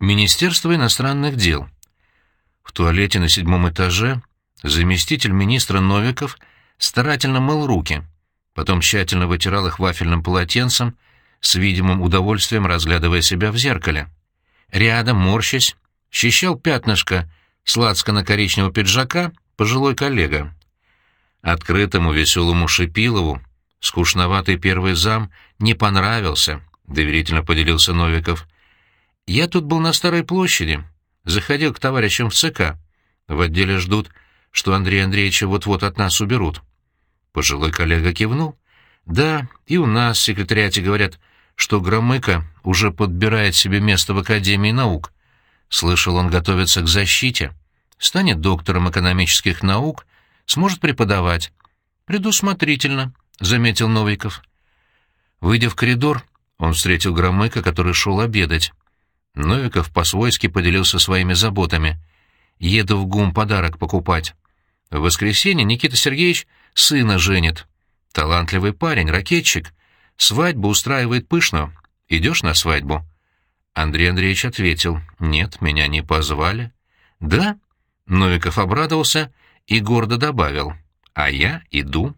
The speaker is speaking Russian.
Министерство иностранных дел. В туалете на седьмом этаже заместитель министра Новиков старательно мыл руки, потом тщательно вытирал их вафельным полотенцем, с видимым удовольствием разглядывая себя в зеркале. Рядом, морщась, счищал пятнышко сладко-на-коричневого пиджака пожилой коллега. Открытому веселому Шипилову скучноватый первый зам не понравился, — доверительно поделился Новиков. Я тут был на Старой площади, заходил к товарищам в ЦК. В отделе ждут, что Андрея Андреевича вот-вот от нас уберут. Пожилой коллега кивнул. Да, и у нас в секретариате говорят, что Громыко уже подбирает себе место в Академии наук. Слышал, он готовится к защите. Станет доктором экономических наук, сможет преподавать. Предусмотрительно, — заметил Новиков. Выйдя в коридор, он встретил Громыка, который шел обедать. Новиков по-свойски поделился своими заботами. «Еду в ГУМ подарок покупать. В воскресенье Никита Сергеевич сына женит. Талантливый парень, ракетчик. Свадьбу устраивает пышно. Идешь на свадьбу?» Андрей Андреевич ответил. «Нет, меня не позвали». «Да?» Новиков обрадовался и гордо добавил. «А я иду».